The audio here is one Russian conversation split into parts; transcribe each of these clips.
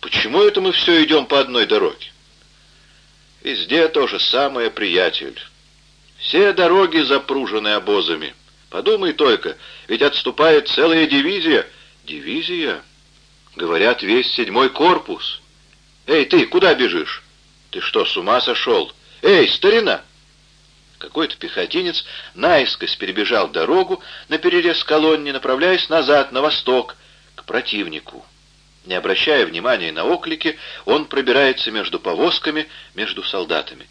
Почему это мы все идем по одной дороге? Везде то же самое, приятель. Все дороги запружены обозами. Подумай только, ведь отступает целая дивизия. Дивизия? Говорят, весь седьмой корпус. Эй, ты, куда бежишь? Ты что, с ума сошел? Эй, старина! Какой-то пехотинец наискось перебежал дорогу на перерез колонне, направляясь назад, на восток, к противнику. Не обращая внимания на оклики, он пробирается между повозками, между солдатами.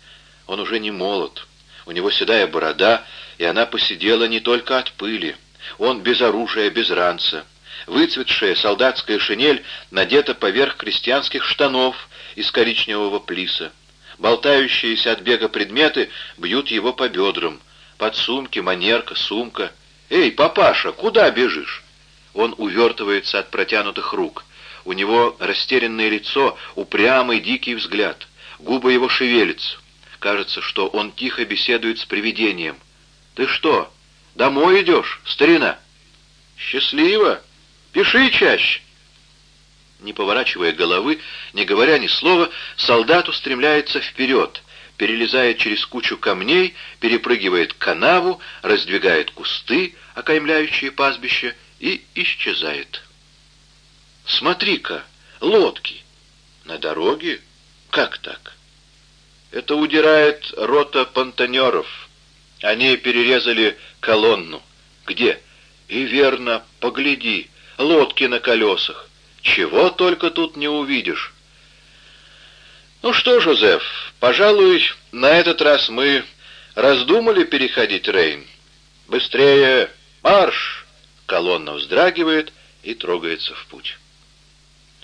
Он уже не молод. У него седая борода, и она посидела не только от пыли. Он без оружия, без ранца. Выцветшая солдатская шинель надета поверх крестьянских штанов из коричневого плиса. Болтающиеся от бега предметы бьют его по бедрам. Подсумки, манерка, сумка. «Эй, папаша, куда бежишь?» Он увертывается от протянутых рук. У него растерянное лицо, упрямый дикий взгляд. Губы его шевелятся. Кажется, что он тихо беседует с привидением. «Ты что, домой идешь, старина?» «Счастливо! Пиши чаще!» Не поворачивая головы, не говоря ни слова, солдат устремляется вперед, перелезает через кучу камней, перепрыгивает канаву, раздвигает кусты, окаймляющие пастбище, и исчезает. «Смотри-ка, лодки!» «На дороге? Как так?» «Это удирает рота понтонеров. Они перерезали колонну. Где?» «И верно, погляди, лодки на колесах. Чего только тут не увидишь. Ну что, Жозеф, пожалуй, на этот раз мы раздумали переходить Рейн. Быстрее, марш! Колонна вздрагивает и трогается в путь.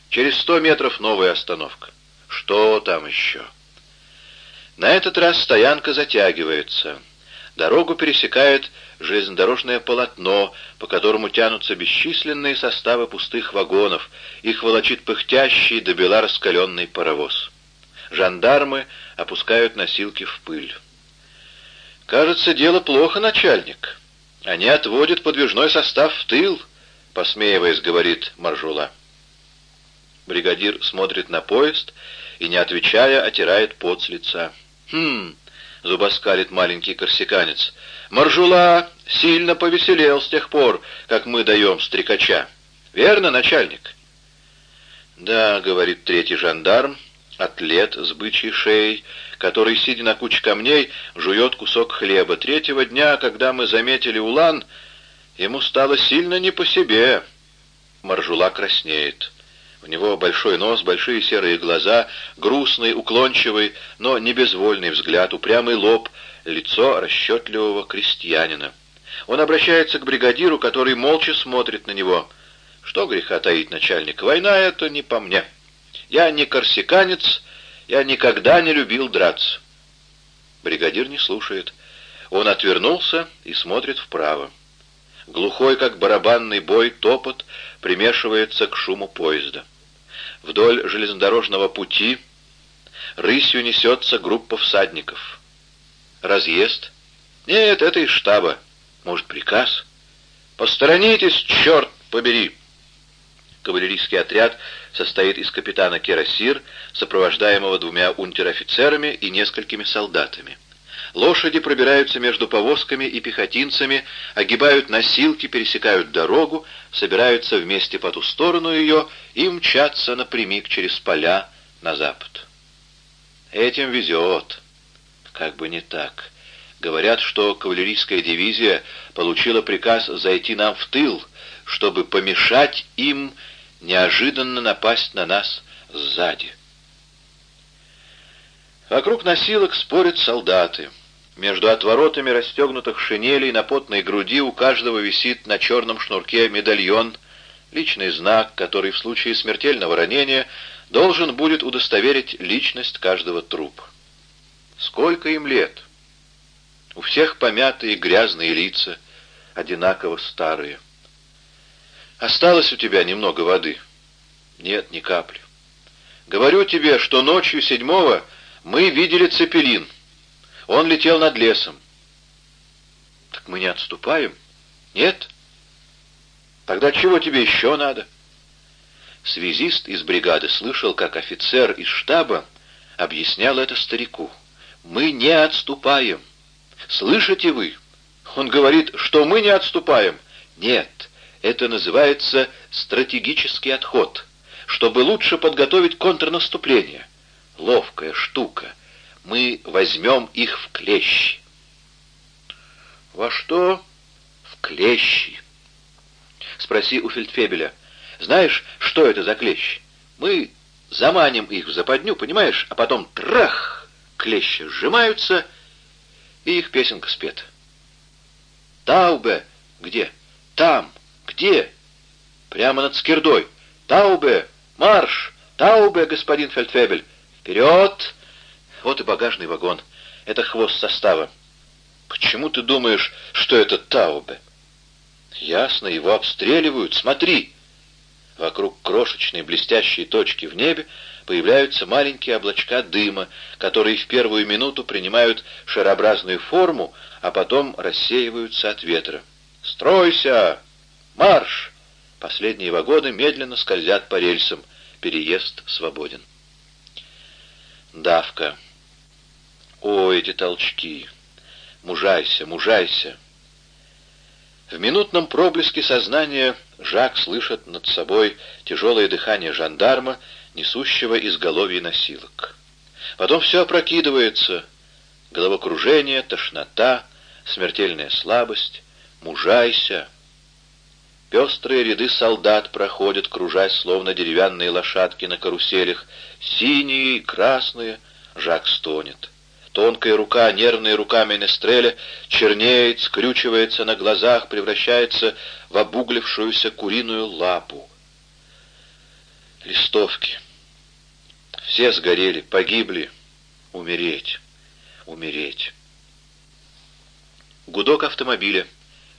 Через сто метров новая остановка. Что там еще? На этот раз стоянка затягивается. Дорогу пересекает железнодорожное полотно, по которому тянутся бесчисленные составы пустых вагонов, их волочит пыхтящий до бела раскаленный паровоз. Жандармы опускают носилки в пыль. «Кажется, дело плохо, начальник. Они отводят подвижной состав в тыл», — посмеиваясь, говорит Маржула. Бригадир смотрит на поезд и, не отвечая, отирает пот с лица. «Хм...» — зубоскалит маленький корсиканец — Маржула сильно повеселел с тех пор, как мы даем стрекача. Верно, начальник? Да, говорит третий жандарм, атлет с бычьей шеей, который, сидя на куче камней, жует кусок хлеба. Третьего дня, когда мы заметили улан, ему стало сильно не по себе. Маржула краснеет. У него большой нос, большие серые глаза, грустный, уклончивый, но не безвольный взгляд, упрямый лоб — лицо расчетливого крестьянина. Он обращается к бригадиру, который молча смотрит на него. «Что греха таить, начальник? Война — это не по мне. Я не корсиканец, я никогда не любил драться». Бригадир не слушает. Он отвернулся и смотрит вправо. Глухой, как барабанный бой, топот примешивается к шуму поезда. Вдоль железнодорожного пути рысью несется группа всадников. Разъезд? Нет, это из штаба. Может, приказ? Посторонитесь, черт побери! Кавалерийский отряд состоит из капитана Керасир, сопровождаемого двумя унтер-офицерами и несколькими солдатами. Лошади пробираются между повозками и пехотинцами, огибают носилки, пересекают дорогу, собираются вместе по ту сторону ее и мчатся напрямик через поля на запад. Этим везет. Как бы не так. Говорят, что кавалерийская дивизия получила приказ зайти нам в тыл, чтобы помешать им неожиданно напасть на нас сзади. Вокруг носилок спорят солдаты. Между отворотами расстегнутых шинелей на потной груди у каждого висит на черном шнурке медальон, личный знак, который в случае смертельного ранения должен будет удостоверить личность каждого трупа. Сколько им лет? У всех помятые грязные лица, одинаково старые. Осталось у тебя немного воды? Нет, ни капли. Говорю тебе, что ночью седьмого мы видели цепелин. Он летел над лесом. Так мы не отступаем? Нет? Тогда чего тебе еще надо? Связист из бригады слышал, как офицер из штаба объяснял это старику. «Мы не отступаем. Слышите вы?» Он говорит, что мы не отступаем. Нет, это называется стратегический отход, чтобы лучше подготовить контрнаступление. Ловкая штука. Мы возьмем их в клещи. Во что? В клещи. Спроси у фельдфебеля. Знаешь, что это за клещи? Мы заманим их в западню, понимаешь, а потом трах, клещи сжимаются, и их песенка спета. Таубе! Где? Там! Где? Прямо над Скирдой. Таубе! Марш! Таубе, господин Фельдфебель! Вперед! Вот и багажный вагон. Это хвост состава. Почему ты думаешь, что это Таубе? Ясно, его обстреливают. Смотри! Вокруг крошечной блестящей точки в небе появляются маленькие облачка дыма, которые в первую минуту принимают шарообразную форму, а потом рассеиваются от ветра. «Стройся! Марш!» Последние вагоны медленно скользят по рельсам. Переезд свободен. Давка. О, эти толчки! Мужайся, мужайся! В минутном проблеске сознания Жак слышит над собой тяжелое дыхание жандарма, несущего изголовье носилок. Потом все опрокидывается. Головокружение, тошнота, смертельная слабость, мужайся. Пестрые ряды солдат проходят, кружась, словно деревянные лошадки на каруселях, синие красные, Жак стонет. Тонкая рука, нервная рука Менестреля, чернеет, скрючивается на глазах, превращается в обуглившуюся куриную лапу. Листовки. Все сгорели, погибли. Умереть, умереть. Гудок автомобиля.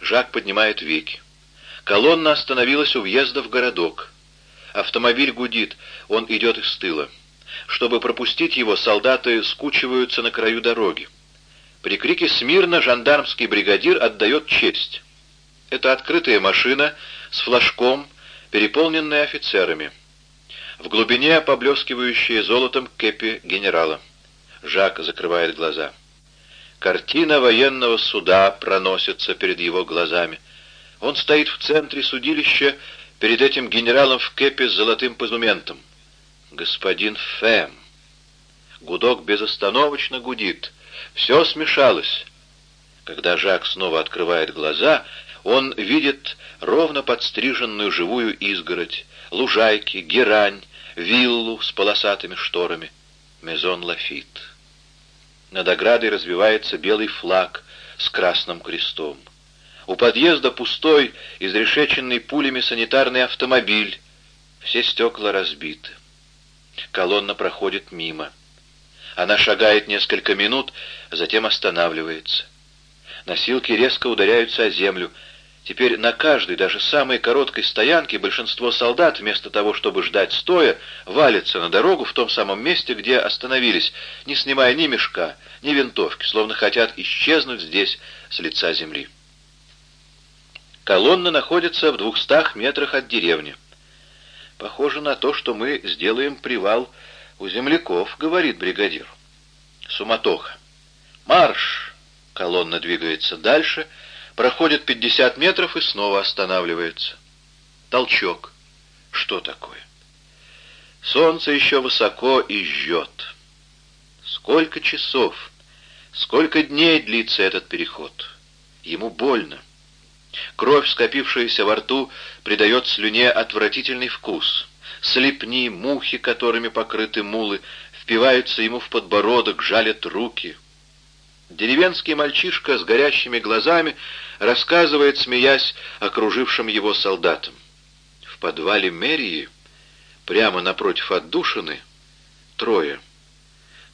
Жак поднимает веки. Колонна остановилась у въезда в городок. Автомобиль гудит, он идет из тыла. Чтобы пропустить его, солдаты скучиваются на краю дороги. При крике «Смирно!» жандармский бригадир отдает честь. Это открытая машина с флажком, переполненная офицерами. В глубине поблескивающие золотом кепи генерала. Жак закрывает глаза. Картина военного суда проносится перед его глазами. Он стоит в центре судилища перед этим генералом в кепе с золотым позументом. Господин Фэм. Гудок безостановочно гудит. Все смешалось. Когда Жак снова открывает глаза, он видит ровно подстриженную живую изгородь, лужайки, герань, виллу с полосатыми шторами. Мезон Лафит. Над оградой развивается белый флаг с красным крестом. У подъезда пустой, изрешеченный пулями санитарный автомобиль. Все стекла разбиты. Колонна проходит мимо. Она шагает несколько минут, затем останавливается. Носилки резко ударяются о землю. Теперь на каждой, даже самой короткой стоянке большинство солдат, вместо того, чтобы ждать стоя, валятся на дорогу в том самом месте, где остановились, не снимая ни мешка, ни винтовки, словно хотят исчезнуть здесь с лица земли. Колонна находится в двухстах метрах от деревни. «Похоже на то, что мы сделаем привал у земляков», — говорит бригадир. Суматоха. «Марш!» Колонна двигается дальше — проходит 50 метров и снова останавливается. Толчок. Что такое? Солнце еще высоко и жжет. Сколько часов, сколько дней длится этот переход? Ему больно. Кровь, скопившаяся во рту, придает слюне отвратительный вкус. Слепни, мухи, которыми покрыты мулы, впиваются ему в подбородок, жалят руки — Деревенский мальчишка с горящими глазами рассказывает, смеясь, окружившим его солдатам. В подвале мэрии, прямо напротив отдушины, трое.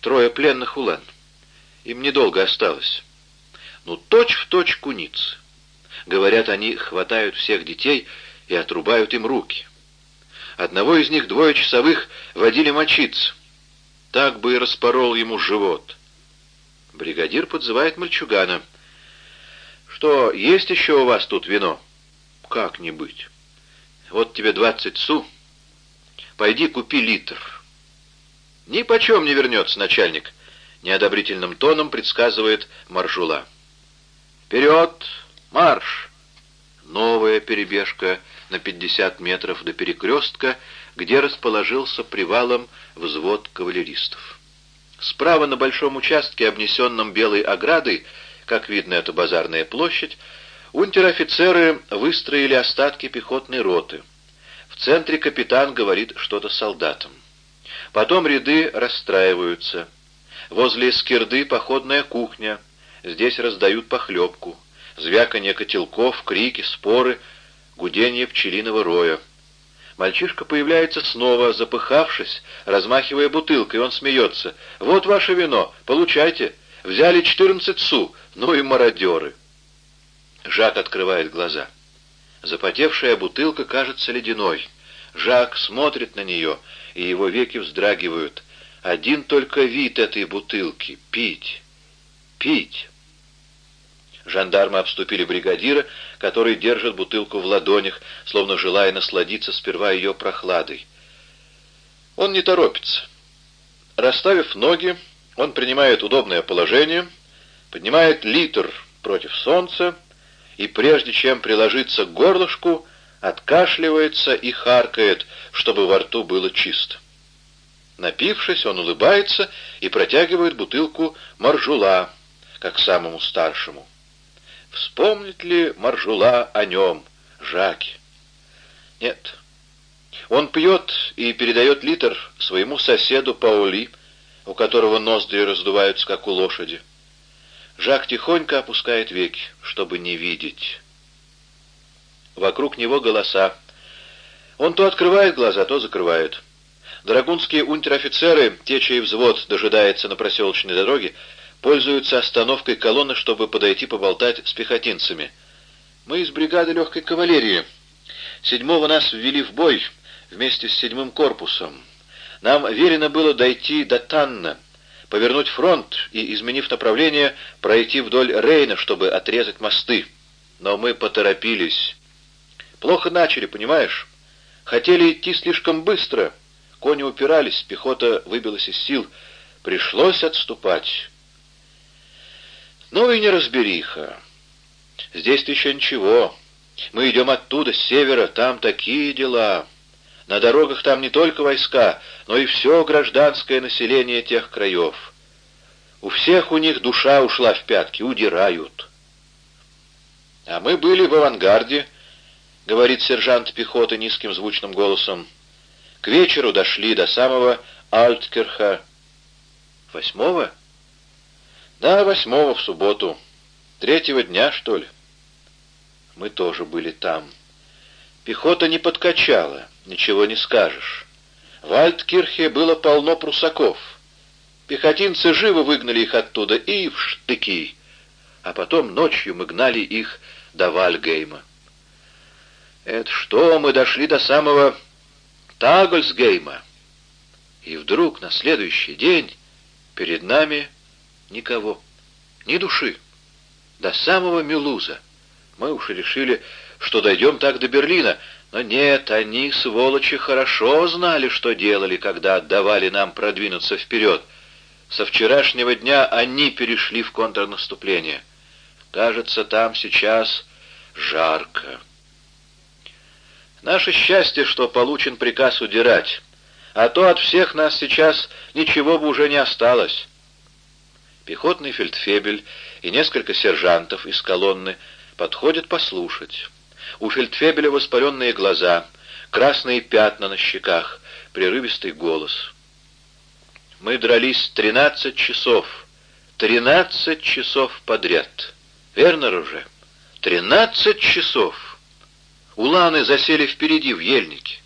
Трое пленных улан. Им недолго осталось. Ну, точь-в-точь куницы. Говорят, они хватают всех детей и отрубают им руки. Одного из них двое часовых водили мочиться. Так бы и распорол ему живот — Бригадир подзывает мальчугана. «Что, есть еще у вас тут вино?» «Как не быть? Вот тебе двадцать су. Пойди купи литр». «Ни почем не вернется, начальник», — неодобрительным тоном предсказывает Маржула. «Вперед! Марш!» Новая перебежка на 50 метров до перекрестка, где расположился привалом взвод кавалеристов. Справа на большом участке, обнесенном белой оградой, как видно, это базарная площадь, унтер-офицеры выстроили остатки пехотной роты. В центре капитан говорит что-то солдатам. Потом ряды расстраиваются. Возле скирды походная кухня. Здесь раздают похлебку. Звяканье котелков, крики, споры, гудение пчелиного роя. Мальчишка появляется снова, запыхавшись, размахивая бутылкой, он смеется. «Вот ваше вино, получайте. Взяли четырнадцать су, ну и мародеры». Жак открывает глаза. Запотевшая бутылка кажется ледяной. Жак смотрит на нее, и его веки вздрагивают. Один только вид этой бутылки — пить, пить. Жандармы обступили бригадира, который держит бутылку в ладонях, словно желая насладиться сперва ее прохладой. Он не торопится. Расставив ноги, он принимает удобное положение, поднимает литр против солнца и, прежде чем приложиться к горлышку, откашливается и харкает, чтобы во рту было чисто. Напившись, он улыбается и протягивает бутылку маржула, как самому старшему. Вспомнит ли Маржула о нем, Жаке? Нет. Он пьет и передает литр своему соседу Паули, у которого ноздри раздуваются, как у лошади. Жак тихонько опускает веки, чтобы не видеть. Вокруг него голоса. Он то открывает глаза, то закрывает. Драгунские унтер-офицеры, те, чей взвод дожидается на проселочной дороге, пользуются остановкой колонны, чтобы подойти поболтать с пехотинцами. Мы из бригады легкой кавалерии. Седьмого нас ввели в бой вместе с седьмым корпусом. Нам верено было дойти до Танна, повернуть фронт и, изменив направление, пройти вдоль Рейна, чтобы отрезать мосты. Но мы поторопились. Плохо начали, понимаешь? Хотели идти слишком быстро. Кони упирались, пехота выбилась из сил. Пришлось отступать. Ну и неразбериха. Здесь-то еще ничего. Мы идем оттуда, с севера, там такие дела. На дорогах там не только войска, но и все гражданское население тех краев. У всех у них душа ушла в пятки, удирают. А мы были в авангарде, говорит сержант пехоты низким звучным голосом. К вечеру дошли до самого Альткерха. Восьмого? Да, восьмого в субботу. Третьего дня, что ли? Мы тоже были там. Пехота не подкачала, ничего не скажешь. В Альткирхе было полно прусаков. Пехотинцы живо выгнали их оттуда и в штыки. А потом ночью мы гнали их до Вальгейма. Это что, мы дошли до самого Тагольсгейма. И вдруг на следующий день перед нами Никого. Ни души. До самого Мюлуза. Мы уж решили, что дойдем так до Берлина. Но нет, они, сволочи, хорошо знали, что делали, когда отдавали нам продвинуться вперед. Со вчерашнего дня они перешли в контрнаступление. Кажется, там сейчас жарко. Наше счастье, что получен приказ удирать, а то от всех нас сейчас ничего бы уже не осталось. Пехотный фельдфебель и несколько сержантов из колонны подходят послушать. У фельдфебеля воспаленные глаза, красные пятна на щеках, прерывистый голос. Мы дрались тринадцать часов. Тринадцать часов подряд. Верно, Руже? Тринадцать часов. Уланы засели впереди, в ельнике.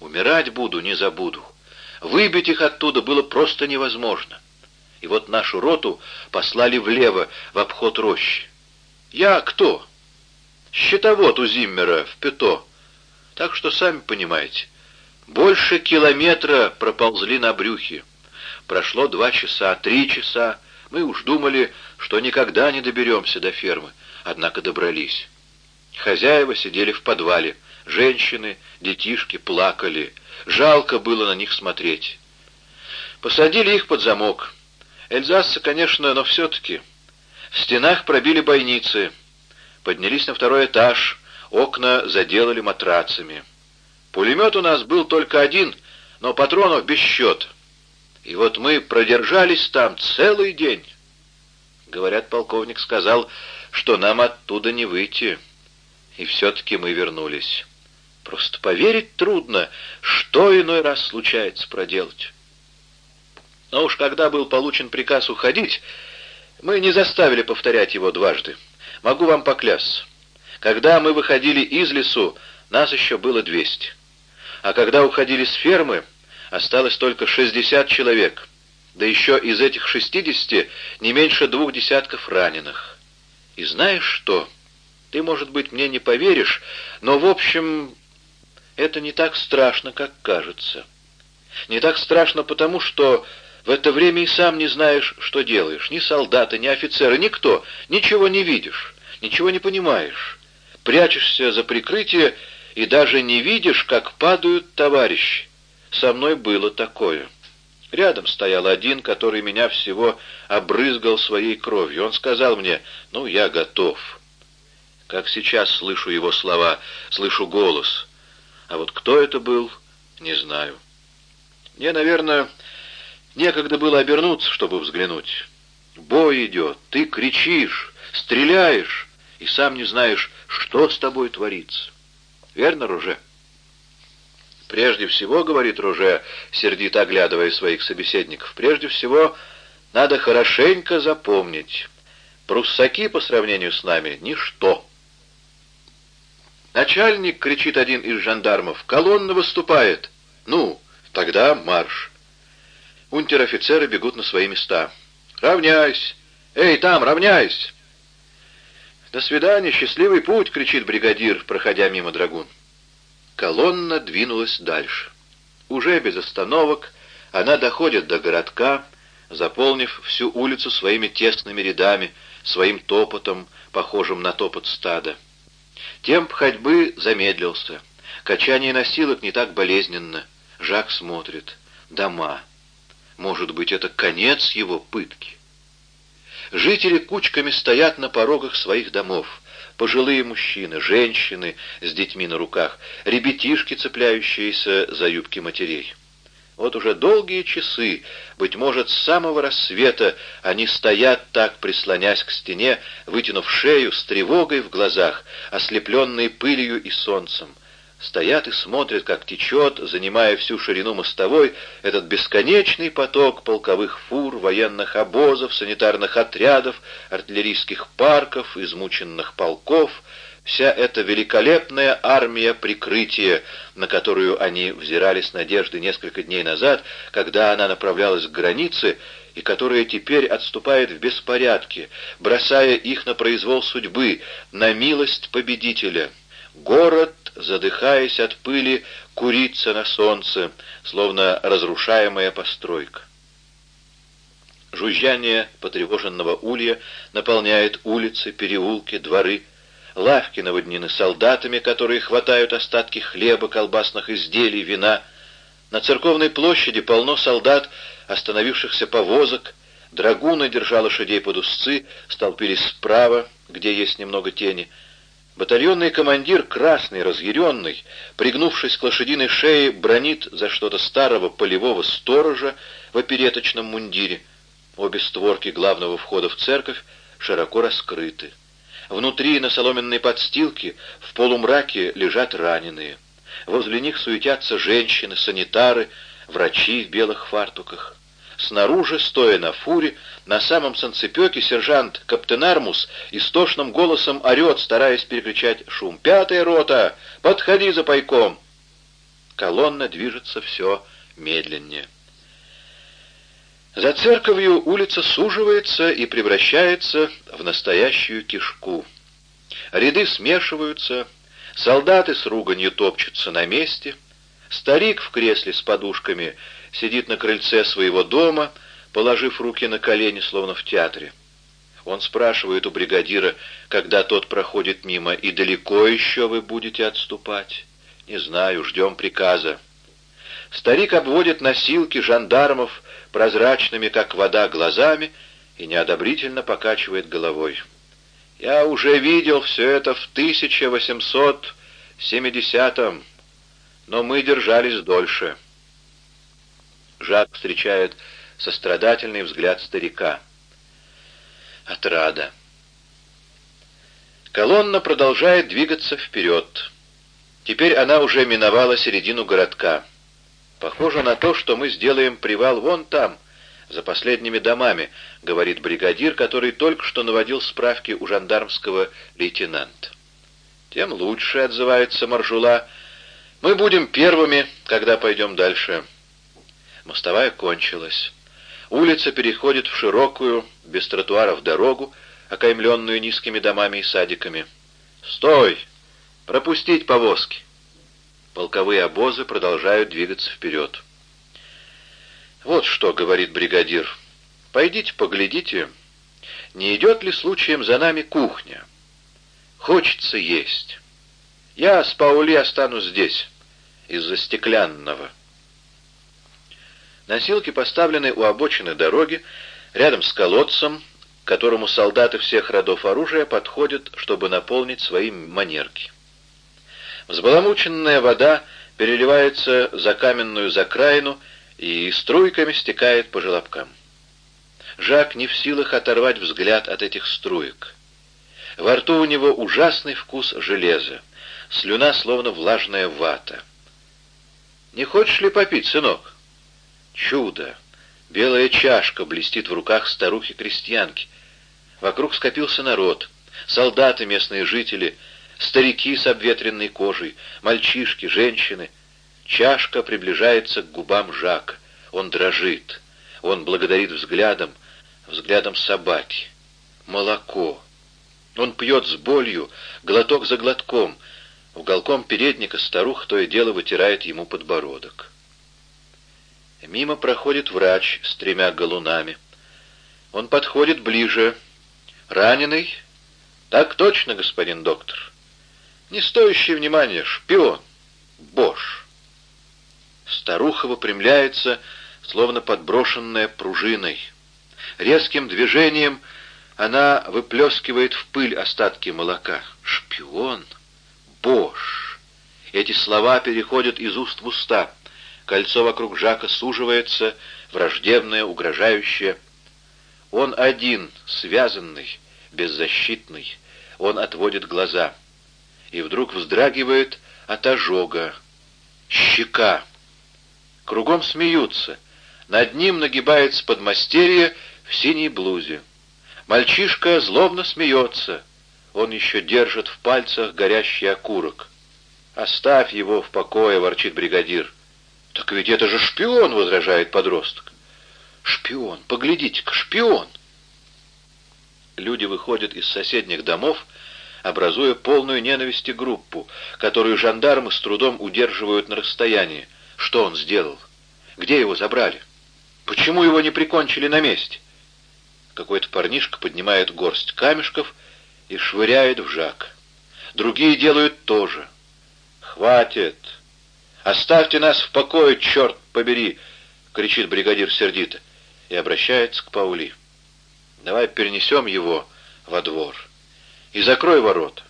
Умирать буду, не забуду. Выбить их оттуда было просто невозможно и вот нашу роту послали влево, в обход рощи. Я кто? Щитовод у Зиммера в Пето. Так что сами понимаете, больше километра проползли на брюхе. Прошло два часа, три часа. Мы уж думали, что никогда не доберемся до фермы, однако добрались. Хозяева сидели в подвале. Женщины, детишки плакали. жалко было на них смотреть. Посадили их под замок. Эльзасцы, конечно, но все-таки. В стенах пробили бойницы. Поднялись на второй этаж, окна заделали матрацами. Пулемет у нас был только один, но патронов без счета. И вот мы продержались там целый день. Говорят, полковник сказал, что нам оттуда не выйти. И все-таки мы вернулись. Просто поверить трудно, что иной раз случается проделать. Но уж когда был получен приказ уходить, мы не заставили повторять его дважды. Могу вам поклясться. Когда мы выходили из лесу, нас еще было двести. А когда уходили с фермы, осталось только шестьдесят человек. Да еще из этих шестидесяти не меньше двух десятков раненых. И знаешь что? Ты, может быть, мне не поверишь, но, в общем, это не так страшно, как кажется. Не так страшно потому, что в это время и сам не знаешь, что делаешь. Ни солдаты, ни офицеры, никто. Ничего не видишь, ничего не понимаешь. Прячешься за прикрытие и даже не видишь, как падают товарищи. Со мной было такое. Рядом стоял один, который меня всего обрызгал своей кровью. Он сказал мне, ну, я готов. Как сейчас слышу его слова, слышу голос. А вот кто это был, не знаю. Мне, наверное, некогда было обернуться, чтобы взглянуть. Бой идет, ты кричишь, стреляешь, и сам не знаешь, что с тобой творится. Верно, Руже? Прежде всего, говорит Руже, сердито оглядывая своих собеседников, прежде всего надо хорошенько запомнить. Пруссаки по сравнению с нами — ничто. «Начальник!» — кричит один из жандармов. «Колонна выступает!» «Ну, тогда марш!» Унтер-офицеры бегут на свои места. «Равняйсь! Эй, там, равняйсь!» «До свидания, счастливый путь!» — кричит бригадир, проходя мимо драгун. Колонна двинулась дальше. Уже без остановок она доходит до городка, заполнив всю улицу своими тесными рядами, своим топотом, похожим на топот стада. Темп ходьбы замедлился. Качание носилок не так болезненно. Жак смотрит. Дома. Может быть, это конец его пытки? Жители кучками стоят на порогах своих домов. Пожилые мужчины, женщины с детьми на руках, ребятишки, цепляющиеся за юбки матерей. Вот уже долгие часы, быть может, с самого рассвета, они стоят так, прислонясь к стене, вытянув шею, с тревогой в глазах, ослепленные пылью и солнцем. Стоят и смотрят, как течет, занимая всю ширину мостовой, этот бесконечный поток полковых фур, военных обозов, санитарных отрядов, артиллерийских парков, измученных полков — Вся эта великолепная армия прикрытия, на которую они взирали с надеждой несколько дней назад, когда она направлялась к границе, и которая теперь отступает в беспорядке, бросая их на произвол судьбы, на милость победителя. Город, задыхаясь от пыли, курится на солнце, словно разрушаемая постройка. Жужжание потревоженного улья наполняет улицы, переулки, дворы, лавки наводнены солдатами, которые хватают остатки хлеба, колбасных изделий, вина. На церковной площади полно солдат, остановившихся повозок. Драгуны, держа лошадей под узцы, столпились справа, где есть немного тени. Батальонный командир, красный, разъяренный, пригнувшись к лошадиной шее, бронит за что-то старого полевого сторожа в опереточном мундире. Обе створки главного входа в церковь широко раскрыты. Внутри на соломенной подстилке в полумраке лежат раненые. Возле них суетятся женщины, санитары, врачи в белых фартуках. Снаружи, стоя на фуре, на самом санцепёке сержант Каптенармус истошным голосом орет, стараясь перекричать шум. «Пятая рота! Подходи за пайком!» Колонна движется все медленнее. За церковью улица суживается и превращается в настоящую кишку. Ряды смешиваются, солдаты с руганью топчутся на месте, старик в кресле с подушками сидит на крыльце своего дома, положив руки на колени, словно в театре. Он спрашивает у бригадира, когда тот проходит мимо, «И далеко еще вы будете отступать?» «Не знаю, ждем приказа». Старик обводит носилки жандармов прозрачными, как вода, глазами и неодобрительно покачивает головой. «Я уже видел все это в 1870-м, но мы держались дольше». Жак встречает сострадательный взгляд старика. Отрада. Колонна продолжает двигаться вперед. Теперь она уже миновала середину городка. Похоже на то, что мы сделаем привал вон там, за последними домами, говорит бригадир, который только что наводил справки у жандармского лейтенанта. Тем лучше, отзывается Маржула. Мы будем первыми, когда пойдем дальше. Мостовая кончилась. Улица переходит в широкую, без тротуаров дорогу, окаймленную низкими домами и садиками. «Стой! Пропустить повозки!» Полковые обозы продолжают двигаться вперед. «Вот что», — говорит бригадир, — «пойдите поглядите, не идет ли случаем за нами кухня? Хочется есть. Я с Паули останусь здесь, из-за стеклянного». Носилки поставлены у обочины дороги, рядом с колодцем, к которому солдаты всех родов оружия подходят, чтобы наполнить свои манерки. Взбаламученная вода переливается за каменную закраину и струйками стекает по желобкам. Жак не в силах оторвать взгляд от этих струек. Во рту у него ужасный вкус железа, слюна словно влажная вата. «Не хочешь ли попить, сынок?» Чудо! Белая чашка блестит в руках старухи-крестьянки. Вокруг скопился народ. Солдаты, местные жители, старики с обветренной кожей, мальчишки, женщины. Чашка приближается к губам Жака. Он дрожит. Он благодарит взглядом, взглядом собаки. Молоко. Он пьет с болью, глоток за глотком. Уголком передника старуха то и дело вытирает ему подбородок. Мимо проходит врач с тремя галунами. Он подходит ближе. «Раненый?» «Так точно, господин доктор». «Не стоящий внимания, шпион». «Бош». Старуха выпрямляется, словно подброшенная пружиной. Резким движением она выплескивает в пыль остатки молока. «Шпион! Бош!» Эти слова переходят из уст в уста. Кольцо вокруг Жака суживается, враждебное, угрожающее. Он один, связанный, беззащитный. Он отводит глаза. И вдруг вздрагивает от ожога. Щека. Кругом смеются. Над ним нагибается подмастерье в синей блузе. Мальчишка злобно смеется. Он еще держит в пальцах горящий окурок. «Оставь его в покое», — ворчит бригадир. «Так ведь это же шпион!» — возражает подросток. «Шпион! Поглядите-ка, шпион!» Люди выходят из соседних домов, образуя полную ненависти группу, которую жандармы с трудом удерживают на расстоянии. Что он сделал? Где его забрали? Почему его не прикончили на месте? Какой-то парнишка поднимает горсть камешков и швыряет в Жак. Другие делают то же. «Хватит!» «Оставьте нас в покое, черт побери!» — кричит бригадир сердито и обращается к Паули. «Давай перенесем его во двор и закрой ворот».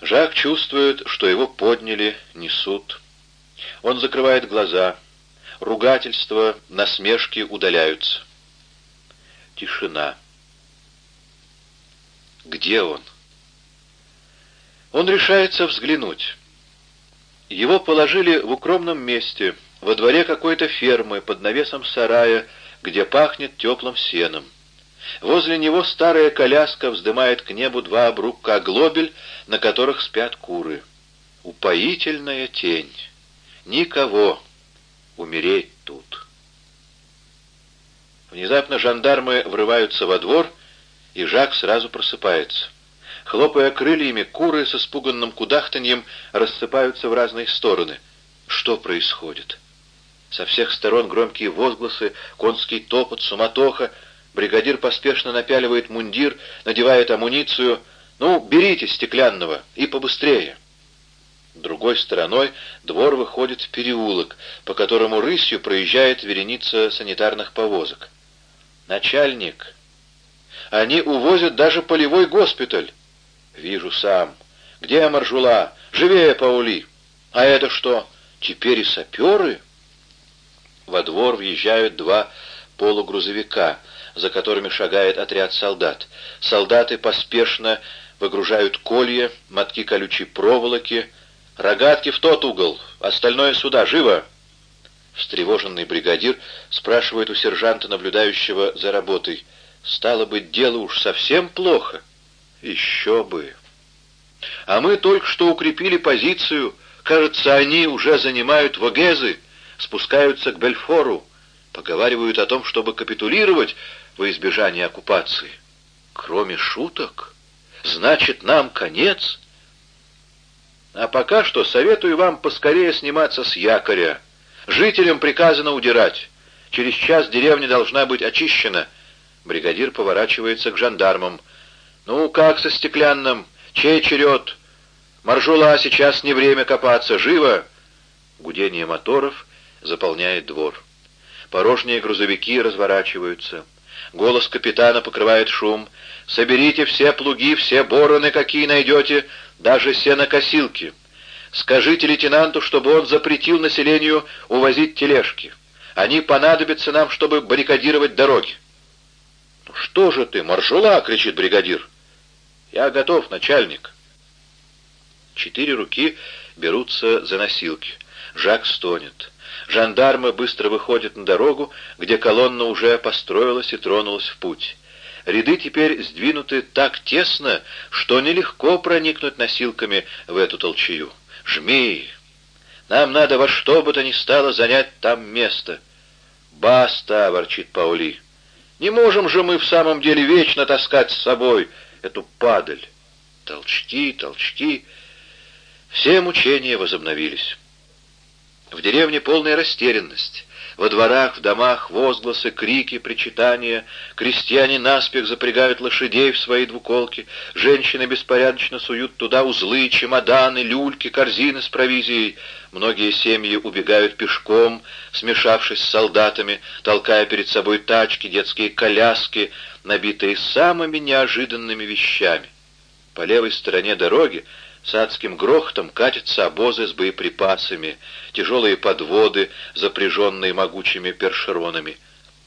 Жак чувствует, что его подняли, несут. Он закрывает глаза. Ругательства, насмешки удаляются. Тишина. Где он? Он решается взглянуть. Его положили в укромном месте, во дворе какой-то фермы, под навесом сарая, где пахнет теплым сеном. Возле него старая коляска вздымает к небу два обрубка глобель, на которых спят куры. Упоительная тень. Никого. Умереть тут. Внезапно жандармы врываются во двор, и Жак сразу просыпается. Хлопая крыльями, куры с испуганным кудахтаньем рассыпаются в разные стороны. Что происходит? Со всех сторон громкие возгласы, конский топот, суматоха. Бригадир поспешно напяливает мундир, надевает амуницию. «Ну, берите стеклянного, и побыстрее!» Другой стороной двор выходит в переулок, по которому рысью проезжает вереница санитарных повозок. «Начальник! Они увозят даже полевой госпиталь!» «Вижу сам. Где Маржула? Живее, Паули!» «А это что, теперь и саперы?» Во двор въезжают два полугрузовика, за которыми шагает отряд солдат. Солдаты поспешно выгружают колья, мотки колючей проволоки, рогатки в тот угол, остальное сюда, живо! Встревоженный бригадир спрашивает у сержанта, наблюдающего за работой, «Стало быть, дело уж совсем плохо?» «Еще бы!» «А мы только что укрепили позицию. Кажется, они уже занимают Вогезы, спускаются к Бельфору, поговаривают о том, чтобы капитулировать во избежание оккупации. Кроме шуток, значит, нам конец?» А пока что советую вам поскорее сниматься с якоря. Жителям приказано удирать. Через час деревня должна быть очищена. Бригадир поворачивается к жандармам. «Ну, как со стеклянным? Чей черед? Маржула, сейчас не время копаться. Живо!» Гудение моторов заполняет двор. Порожние грузовики разворачиваются. Голос капитана покрывает шум. «Соберите все плуги, все бороны, какие найдете, даже сенокосилки. Скажите лейтенанту, чтобы он запретил населению увозить тележки. Они понадобятся нам, чтобы баррикадировать дороги». «Ну что же ты, маршула!» — кричит бригадир. «Я готов, начальник». Четыре руки берутся за носилки. Жак стонет. Жандармы быстро выходят на дорогу, где колонна уже построилась и тронулась в путь. Ряды теперь сдвинуты так тесно, что нелегко проникнуть носилками в эту толчею. «Жми! Нам надо во что бы то ни стало занять там место!» «Баста!» — ворчит Паули. «Не можем же мы в самом деле вечно таскать с собой эту падаль!» Толчки, толчки. Все мучения возобновились. В деревне полная растерянность. Во дворах, в домах возгласы, крики, причитания. Крестьяне наспех запрягают лошадей в свои двуколки. Женщины беспорядочно суют туда узлы, чемоданы, люльки, корзины с провизией. Многие семьи убегают пешком, смешавшись с солдатами, толкая перед собой тачки, детские коляски, набитые самыми неожиданными вещами. По левой стороне дороги с адским грохотом катятся обозы с боеприпасами, тяжелые подводы, запряженные могучими першеронами.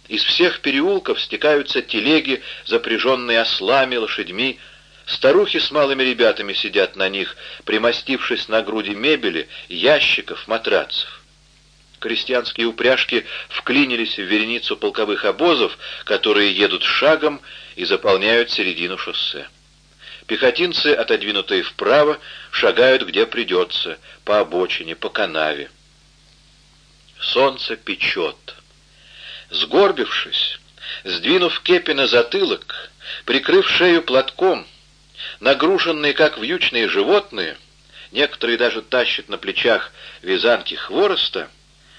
Из всех переулков стекаются телеги, запряженные ослами, лошадьми. Старухи с малыми ребятами сидят на них, примостившись на груди мебели, ящиков, матрацев. Крестьянские упряжки вклинились в вереницу полковых обозов, которые едут шагом и заполняют середину шоссе. Пехотинцы, отодвинутые вправо, шагают где придется, по обочине, по канаве. Солнце печет. Сгорбившись, сдвинув кепи на затылок, прикрыв шею платком, нагруженные, как вьючные животные, некоторые даже тащат на плечах вязанки хвороста,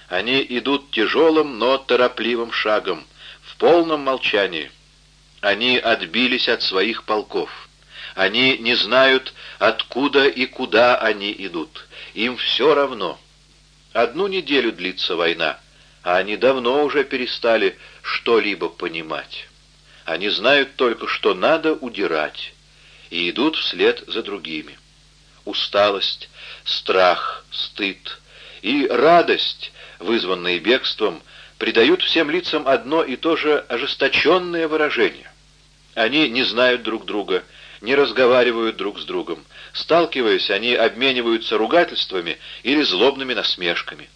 они идут тяжелым, но торопливым шагом, в полном молчании. Они отбились от своих полков. Они не знают, откуда и куда они идут. Им все равно. Одну неделю длится война, а они давно уже перестали что-либо понимать. Они знают только, что надо удирать, и идут вслед за другими. Усталость, страх, стыд и радость, вызванные бегством, придают всем лицам одно и то же ожесточенное выражение. Они не знают друг друга, не разговаривают друг с другом. Сталкиваясь, они обмениваются ругательствами или злобными насмешками.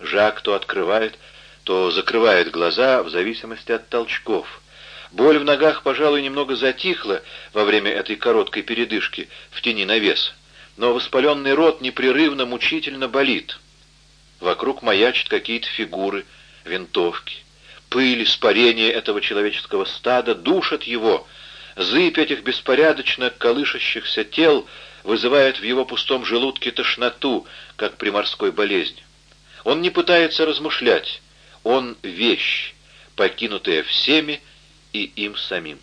Жак то открывает, то закрывает глаза в зависимости от толчков. Боль в ногах, пожалуй, немного затихла во время этой короткой передышки в тени навеса, но воспаленный рот непрерывно мучительно болит. Вокруг маячат какие-то фигуры, винтовки. Пыль, испарение этого человеческого стада душат его, Зыбь этих беспорядочно колышащихся тел вызывает в его пустом желудке тошноту, как при морской болезни. Он не пытается размышлять, он — вещь, покинутая всеми и им самим.